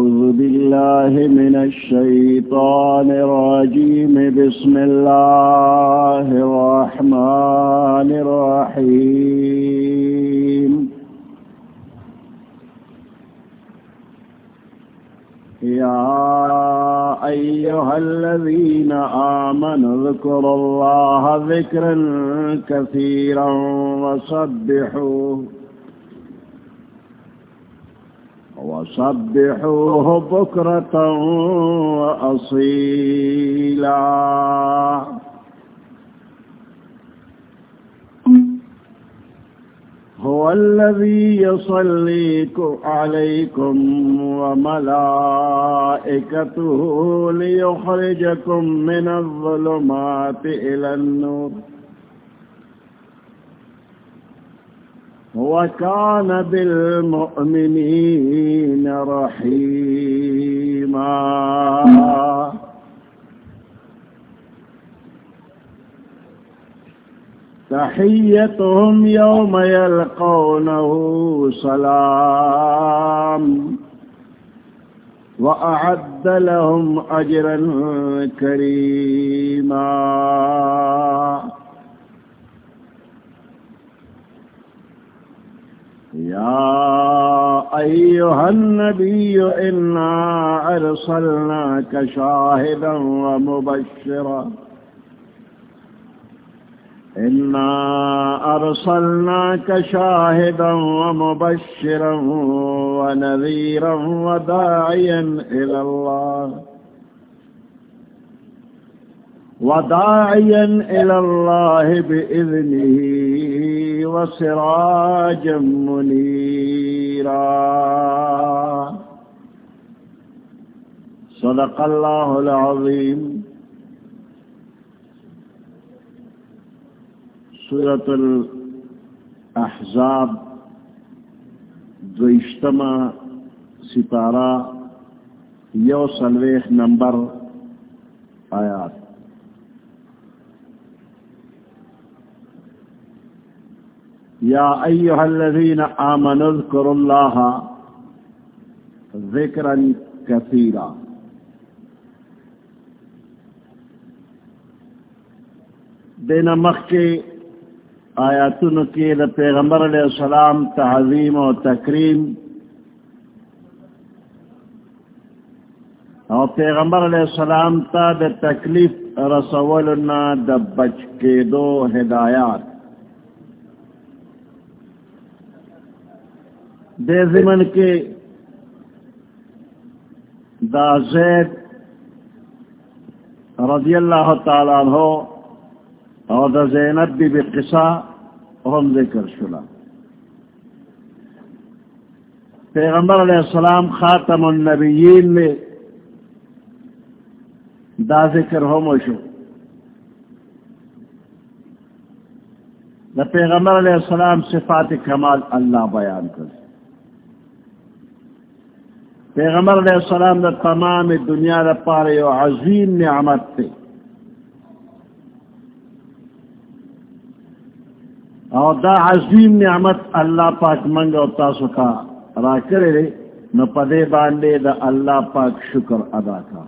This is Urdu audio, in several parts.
أعوذ بالله من الشيطان الرجيم. بسم الله الرحمن الرحيم. يا أيها الذين آمنوا اذكروا الله ذكرا كثيرا وصبحوه وصبحوه بكرة وأصيلا هو الذي يصلي عليكم وملائكته ليخرجكم من الظلمات إلى النور وكان بالمؤمنين رحيما. تحيتهم يوم يلقونه سلام. وأعد لهم أجرا كريما. يا أيها النبي إنا أرسلناك شاهدا ومبشرا. إنا أرسلناك شاهدا ومبشرا ونذيرا وداعيا إلى الله. وداعيا إلى الله بإذنه. وسراجا منيرا. صدق الله العظيم. سورة الأحزاب دوشتما ستارہ یو سلویخ نمبر آیات. یا ایوہ الذین آمنوا اذکروا اللہ ذکرا کثیرا دین مخ کے آیاتن کے دا پیغمبر علیہ السلام تعظیم و تکریم اور پیغمبر علیہ السلام تا دا تکلیف رسولنا دا بچ کے دو ہدایات دے زمن کے دا زید رضی اللہ تعالیٰ عنہ اور دا زینب بی بی قصہ ہم ذکر شلا پیغمبر علیہ السلام خاتم النبیین میں دا ذکر ہم شو۔ دا پیغمبر علیہ السلام صفات کمال اللہ بیان کر پیغمبر علیہ السلام دا تمام دنیا دا پارے و عظیم نعمت تے۔ اور دا عظیم نعمت اللہ پاک منگ اور تاسو کا را کرے رے نو پدے باندے دا اللہ پاک شکر ادا کا۔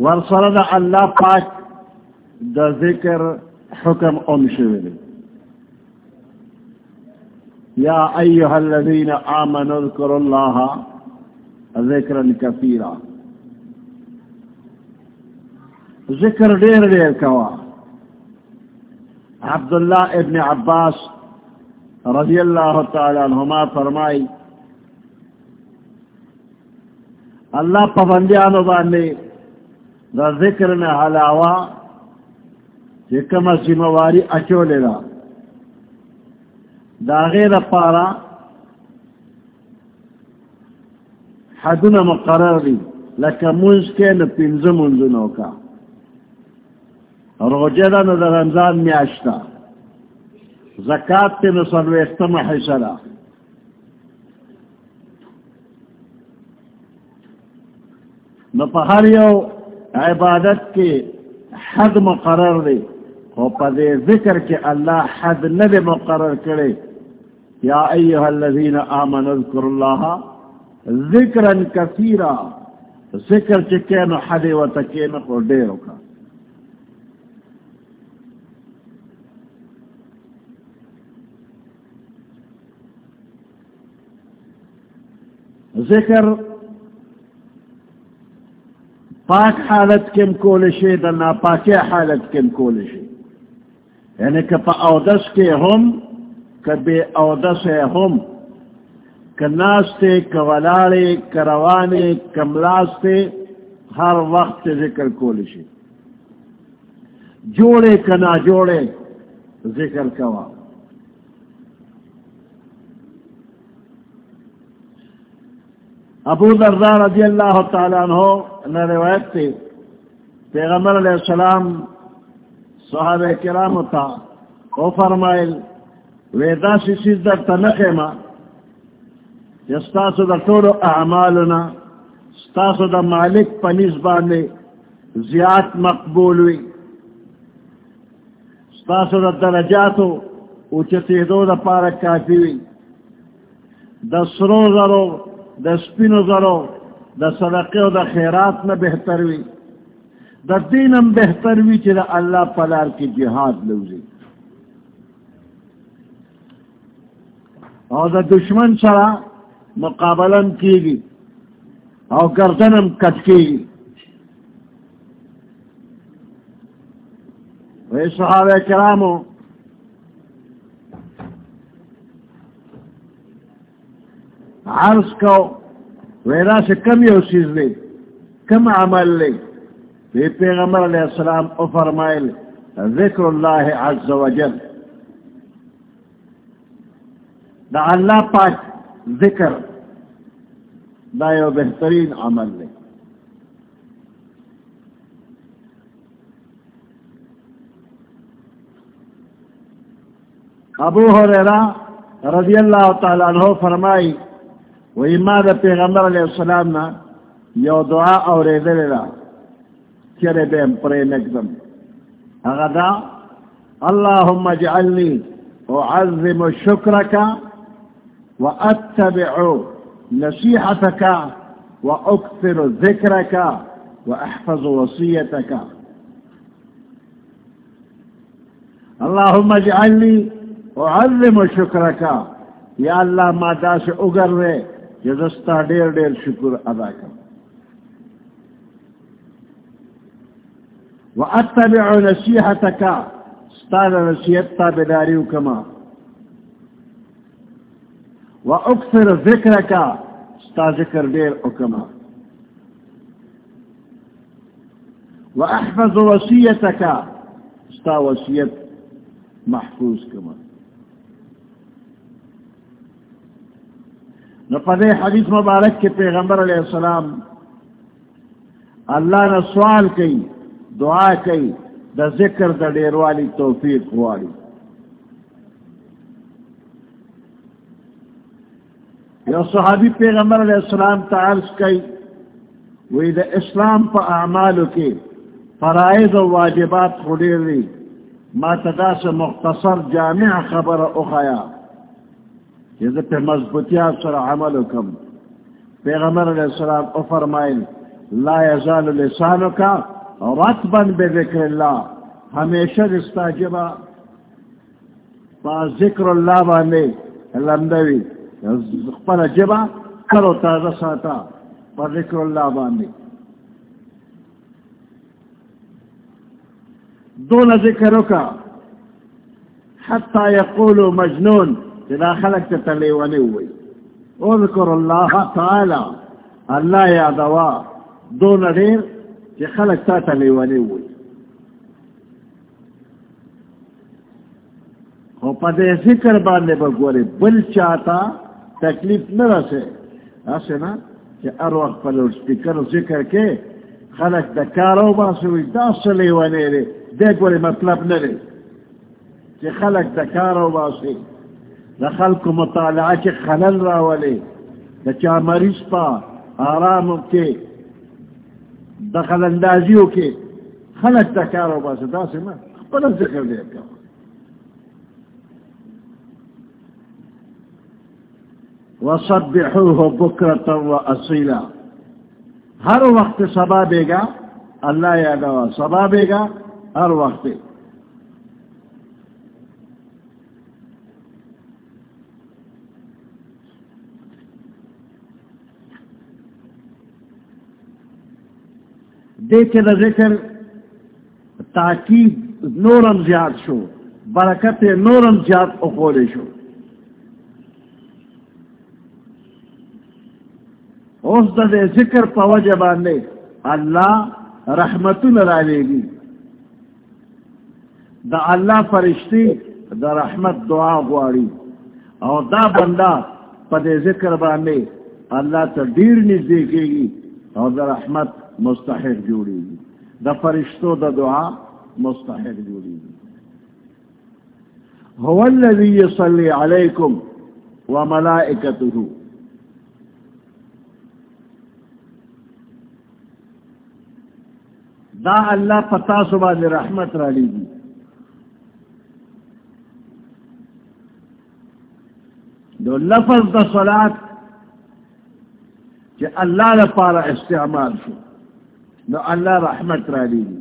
ورسر دا اللہ پاک دا ذکر حکم ام شوئے یا ایوہ الذین آمنوا اذکروا اللہ ذکرا کثیرا ذکر دیر دیر کوا عبداللہ ابن عباس رضی اللہ تعالی عنہما فرمائی، اللہ پابندیانو باندے دا ذکر میں حلاوہ کہ کم ذمہ واری اچولے دا۔ دا پارا حدنا مقرر دی لکا منز کے نا پنز منزنوں کا روجہ دا نا دا رمضان میاشتا زکاة تے نا صلو اختم حسرا نا پہر یو عبادت کے حد مقرر دی. خو پا دے ذکر کے اللہ حد ندے مقرر کرے یا ایوہ الذین آمنوا اذکر اللہ ذکرا کثیرا، ذکر چکین حدی و تکین کو دیرو کا ذکر پاک حالت کم کولشی دا ناپاکی حالت کم کولشی یعنی کہ پا اودس کے ہم کہ بے اودس ہم کہ ناستے کہ ولارے ہر وقت ذکر کولشی جوڑے کہ نہ جوڑے ذکر کوا ابو ذردہ رضی اللہ تعالیٰ عنہ نے روایت تھی پیغمبر علیہ السلام صحابہ کرام تھا او فرمائل ویدا سی سیز در تنقی ما یستاسو در طول اعمالنا ستاسو در مالک پنیز باندے زیاد مقبول وی. ستاسو در درجاتو اوچتی دو در پارک کافی وی. در سرو زرو، در سپینو زرو، در صدقه و در خیرات نہ بہتر وی. در دینم بہتر وی چی در اللہ پلار کی جہاد لوزی. اور دا دشمن سرا مقابلن کی گی اور گردنم کٹ کی گی وہ صحابہ کرامو، عرض کو ویرا سے کم یہ چیز لے کم عمل لے پیغمبر علیہ السلام او فرمائل ذکر اللہ عز و جل دا اللہ پاک ذکر دا یو بہترین عمل لے ابو حریرہ رضی اللہ تعالیٰ عنہ فرمائی و ایما دا پیغمبر علیہ السلام نا یو دعا اور ادھر چرے بیم پرے نکدم۔ اغدا اللہم اجعلنی اعظم شکرکا واتبع نصيحتك واكثر ذكرك واحفظ وصيتك. اللهم اجعلني اعظم شكرك. يا الله ما داس اگر جزستا دیر دیر شکر ادا کر واتبع نصيحتك، استاد نصيحتا بداريو كما. واکثر ذکر کا ستا ذکر دیر اکما واحفظ وسیعت کا ستا وسیعت محفوظ کما نفذ حدیث مبارک کے پیغمبر علیہ السلام اللہ نے سوال کی دعا کی دا ذکر دا دیر والی توفیق والی یو صحابی پیغمبر علیہ السلام تعرض کی وی دا اسلام پا اعمالو کی فرائض و واجبات خودیر لی ما تدا سے مختصر جامع خبر اخایا۔ یہ پہ مضبوطیات سر عملو کم۔ پیغمبر علیہ السلام او لا یزال لسانو کا رتبا بذکر اللہ، ہمیشہ دستا جبا پا ذکر اللہ بانے لندوی خپل جبا کرو تازہ ساتا، پر ذکر اللہ باندے۔ دون ذکرو کا۔ حتی یقولو مجنون تلا خلق تتلیوانی ہوئی۔ اذکر اللہ تعالی، اللہ یادوا دون دیر کہ جی خلق تتلیوانی ہوئی۔ ہو پدے ذکر باندے بگوری بل چاہتا تکلیف نہ رسے ایسے نا کہ ار وقت پر اسپیکر ذکر کے خلق دا کارو باسوی دا سلی ونے رے دے گوری مطلب نہ رے کہ خلق دا کارو باسی دا خلق مطالعہ کے خلل راولے دا چا مریض پا آرام کے دخل اندازیوں کے خلق دا کارو باسی دا سے نا پر ذکر دے گا وصبحوه بكرة وأصيلا. ہر وقت سبا دے گا اللہ یادوا سبا دے گا ہر وقت۔ دیکھ ذکر، تاکید نورم زیاد شو، برکت نورم زیاد اخولے شو۔ اس دے ذکر پوجہ باندھے اللہ رحمت لے گی۔ دا اللہ فرشتی، دا رحمت دعا گواڑی اور دا بندہ پدے ذکر باندھے اللہ تو دیر نہیں دیکھے گی اور دا رحمت مستحق جوڑے گی۔ دا فرشتوں دا دعا مستحق جوڑے گی۔ هو الذي يصلي عليكم وملائكته دا اللہ پتا صبح رحمت رالی دی دو لفظ دا صلات کہ اللہ دا پارا استعمال شو۔ دو اللہ رحمت رالی دی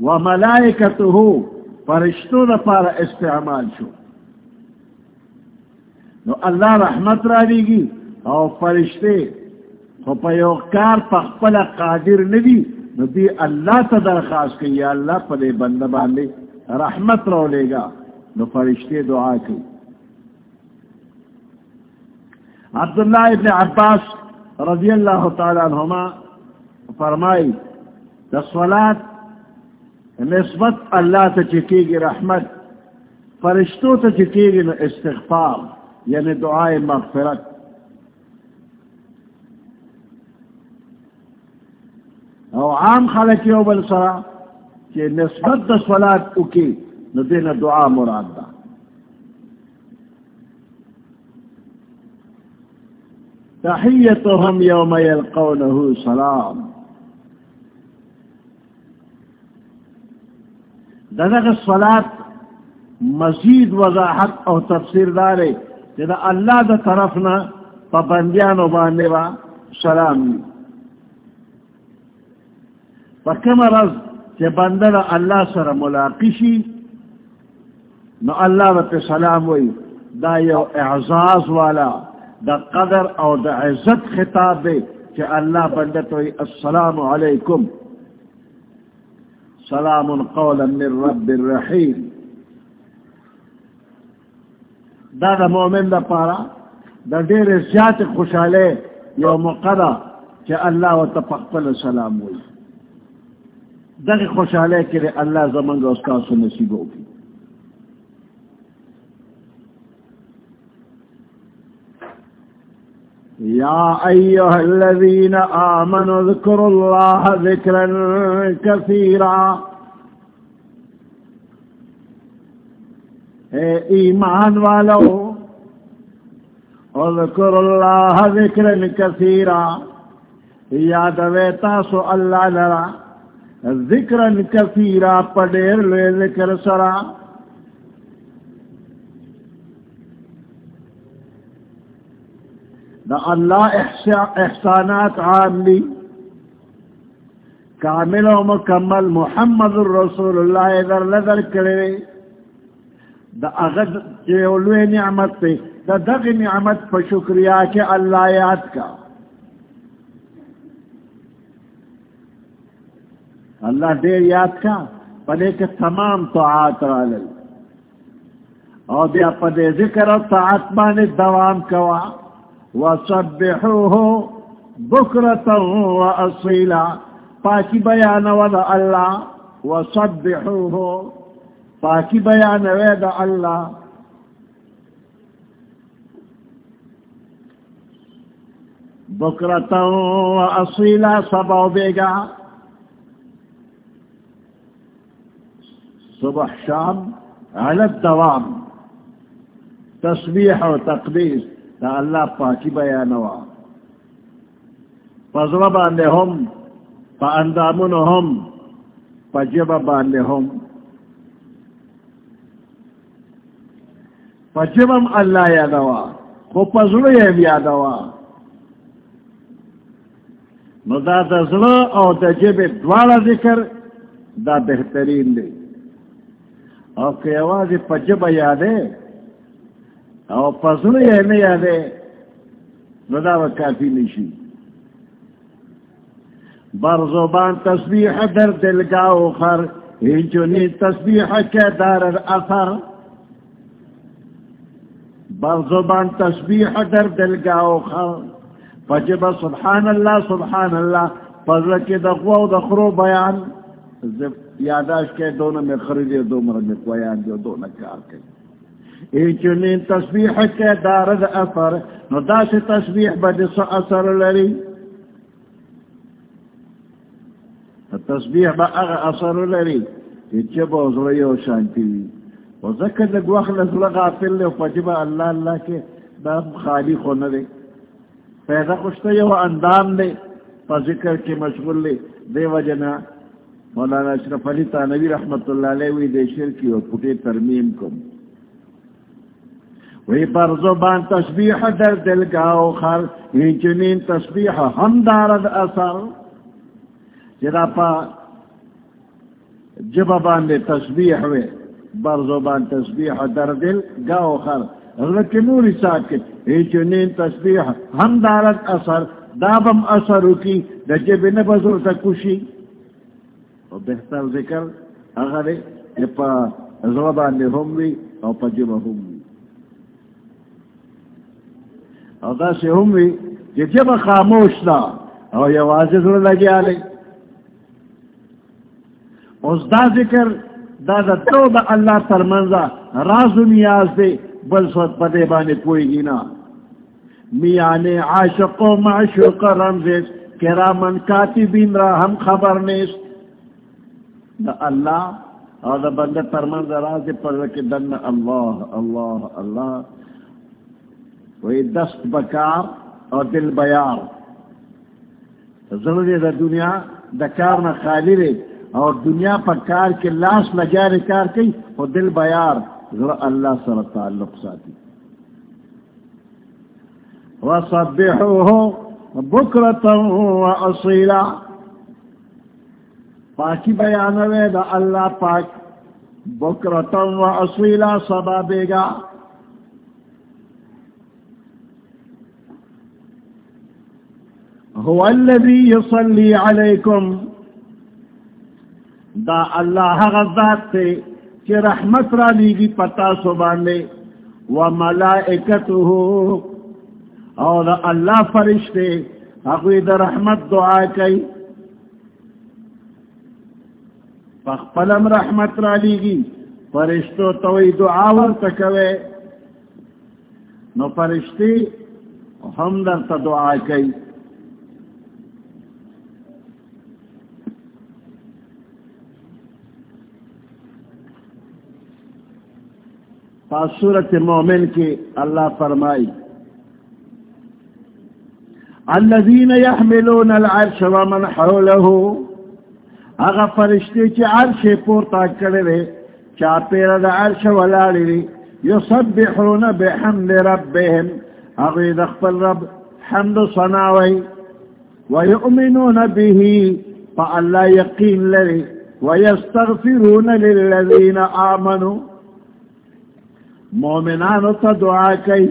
و ملائکتہو فرشتو دا پارا استعمال شو۔ نو اللہ رحمت رالی گی او فرشتے، خو پیوکار پخپل قادر ندی۔ نو دی اللہ تا درخواست کی، یا اللہ پدے بند باندے رحمت رو لے گا۔ نو فرشتے دعا کی۔ عبداللہ ابن عباس رضی اللہ تعالی عنہما فرمائی تصولات نسبت اللہ تا چکی گی رحمت فرشتوں تا چکی گی نو استغفار یعنی دعائے مغفرت۔ او عام خلق یو بل سرا کہ نسبت دا صلات اکی نو دین دعا مراد دا تحیتهم یوم یلقونه سلام. دنگ صلات مزید وضاحت او تفسیر دارے کہ دا اللہ دا طرفنا پابندیانو بانے با سلام دی پکم رض کہ بندر اللہ سر ملاقشی نو اللہ رت سلام وئی دا یو اعزاز والا، دا قدر او دا عزت خطاب دے کہ اللہ بندت وئی السلام علیکم. سلام قولا من رب الرحیم. دا دا مومن دا پارا، دا دیر زیاد خوشحالے یو مقدر کہ اللہ و تپقبل سلام ہوئی دغ خوشحالے کرے اللہ زمنگ اس کا سو نصیب ہوگی یا ایوہ الذین آمنوا ذکروا اللہ ذکرا کثیرا اے ایمان والو اذکر اللہ ذکرا کثیرا یاد ویتا سو اللہ لرا ذکر کثیرا پڑیر لے ذکر سرا۔ دا اللہ احسانات عام لی کامل و مکمل محمد الرسول اللہ در لدر کرے۔ دا اغد چیولوی نعمت پہ دا دغ نعمت پہ شکریہ کے اللہ یاد کا۔ اللہ دیر یاد کا، پدے کے تمام تو آت اور بیا پدے ذکر و آتما نے دوام کوا۔ وسبحوه بكرة وأصيلا۔ پاکی بیان ودا اللہ۔ وسبحوه پاکی بیان ودا اللہ۔ بکرتا اصیلا سبو بیگا صبح، شام على الدوام، تسبیح و تقدیس دا اللہ پاکی بیانوا پزر باندے ہم، پا اندامن ہم، پا جب باندے ہم۔ پا جبم اللہ یادوا خو پزلو یہ بیادوا نو دا دا زلو او دا جب دوالا ذکر دا بہترین دے۔ او که کہ آواز پجب یادے او پزلو یہ نہیں یادے، نو دا و کافی نشی بر زبان تسبیح در دلگاو خر ہنچونی تسبیح کے دار اثر بر زبان تسبیح در دلگاو خر فجب سبحان اللہ سبحان اللہ فضل کے دخو دخرو بیان۔ یاداش کے دونوں میں خریدے، دو مرد میں بیان جو دونوں کار کے۔ ایچنین تسبیح کے دارد اثر، نو دا سے تسبیح بدس اثر لری۔ تسبیح با اغا اثر لری۔ ایچب اوزوی و شانتی و ذکر لگ وقت لگا غافل لے و فجب اللہ اللہ کے دا خالی خون دے پیدا کچھ تو اندام دے، پا ذکر کے مشغول لے۔ دے وجنا مولانا اشرف علی تانوی رحمت اللہ علیہ وی دے شرکی اور پٹے ترمیم کم. وی پر زبان تسبیح در دل گاو خر ہنچنین تسبیح ہم دارد اثر. جدا پا جب باندے تسبیح وی بر زبان تسبیح در دل گاو خر. حضرت نوری ساکت ایچنین تسبیح ہم دارت اثر، دابم اثر کی، دجب نبزر تکوشی. و بہتر ذکر اگر پا زبان لے ہم وی او پا جب ہم وی او دا سے ہم وی کہ جب خاموش دا او یہ واضح ضرور لگی آلے اس دا ذکر، دا دا تو دا اللہ ترمنزا راز و نیاز دے بل سوت پدے بانے کوئی گینا میانے عاشق و معشوق رمزیس کرامن کاتبین را ہم خبر نیس دا اللہ، اور دا بندہ ترمن راز پر رکے دن اللہ اللہ اللہ۔ وہی دست بکار اور دل بیار۔ ضروری دا دنیا، دا کار نہ خالی رے اور دنیا پر کار کے لاش لگا رے کار کی اور دل بیار۔ ذرا اللہ سر تعلق ساتھی۔ وصبحوه بکرتا و اصیلا پاکی بیانوے دا اللہ پاک بکرتا و اصیلا سبا بیگا هو الذي يصلي عليكم دا اللہ غزات تے کہ رحمت را لیگی پتا سو باندے و ملائکتو اور اللہ فرشتے، اگوی دا رحمت دعا کئی۔ پخپلم رحمت را لیگی فرشتو توی دعا ورتکوے نو فرشتی ہم در تا دعا کئی صورت مومن کی اللہ فرمائی الذين يحملون العرش ومن حوله اغا فرشتے چی عرش پورتا کرے چا پیر دا عرش ولالی لی يصبحون بحمد ربهم اغید اخبر رب حمد صناوی ويؤمنون به فالله يقين لري ويستغفرون للذين آمنوا مومنانو تا دعا کئی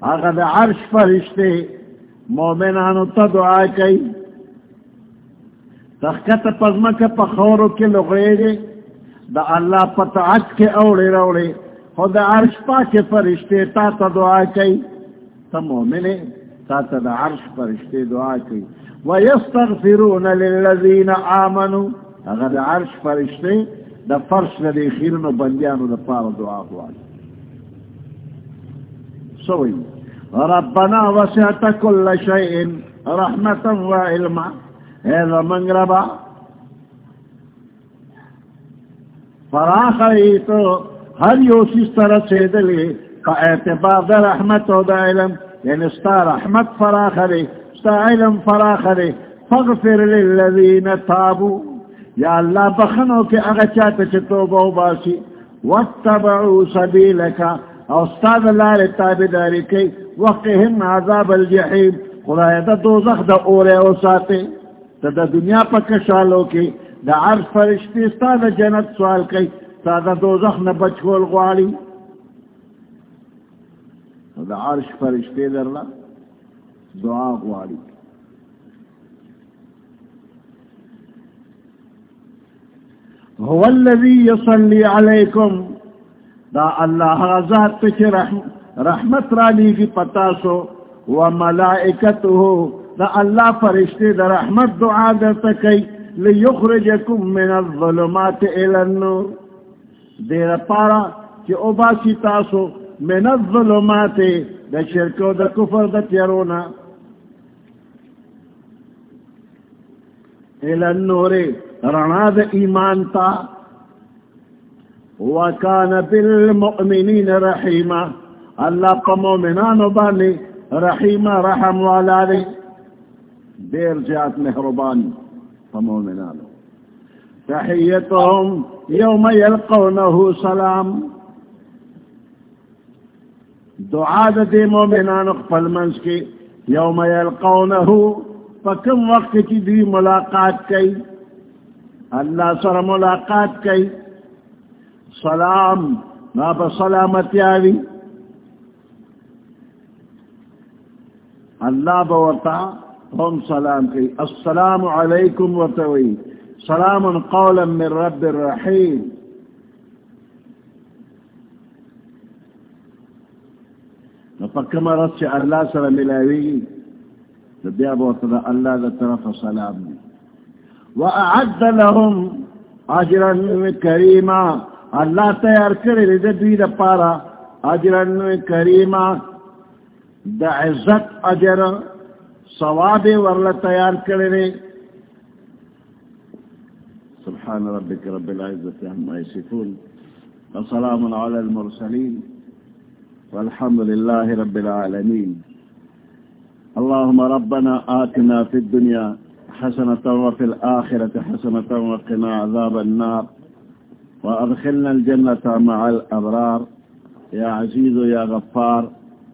اگر دا عرش فرشتے، مومنانو تا دعا کئی۔ تخکت پزمک پا پخورو کے لغیرے، دا اللہ پتعت کے اوڑے روڑے، خود عرش پا کے فرشتے تا تا دعا کئی۔ تا مومنے تا تا دا عرش فرشتے دعا کئی۔ ویستغفرون للذین آمنوا، اگر دا عرش فرشتے دا فرش لدی خیرن و بندیانو دا پار دعا دعا سوئی، ربنا وسعت كل شيء رحمة وعلما هذا من ربا فراخ ہر یوسی طرح سے دلی کا اعتبار دا رحمت و دا علم یعنی ستا رحمت فراخ لے ستا علم فراخ لے فاغفر للذین تابو، یا اللہ بخنو کہ اگر کے اغچات چتوبو باسی، واتبعو سبیلکا او استاد اللہ تابداری کی وقہم عذاب الجحیم، خدای دا دوزخ دا اورے او ساتے۔ تا دا دنیا پا کشالو کی دا عرض فرشتی ستا دا جنت سوال کی تا دا دوزخ نا بچکول غواری دا عرش فرشتی در اللہ دعا غواری هو الذي يصلي عليكم. دا اللہ ذات پچھ رحم رحمت را لیگی پتاسو وملائکتو دا اللہ فرشتے دا رحمت دعا در تکی لیخرجکم من الظلمات الاننور دیر پارا چی اوباسی تاسو من الظلمات دا شرکو دا کفر دا تیرونا الاننور رنا دا ایمان تا۔ وكان بالمؤمنين رحيما الله قمومنان باني رحيما رحم والا والالي دير جات مهربان قمومنان تحيتهم يوم يلقونه سلام۔ دعاء دي مؤمنان اقفل منسكي يوم يلقونه فكم وقت دي ملاقات كي الله سر ملاقات كي سلام نا بسلامتی آوی. اللہ بورتا ہم سلام کی۔ السلام علیکم وتوی سلام قولا من رب الرحیم نفکم رد سے اللہ سر ملاوی۔ بیا بورتا اللہ دا طرف سلام وأعد لهم أجرا كريما اللہ تیار کرے دے دوی دا پارا۔ اجرن کریما دا عزت اجر۔ ثواب ورل تیار کرے سبحان ربك رب العزة عما يصفون وسلام على المرسلين والحمد لله رب العالمين اللهم ربنا آتنا في الدنيا حسنة وفي الآخرة حسنة وقنا عذاب النار وأدخلنا الجنة مع الأبرار يا عزيز يا غفار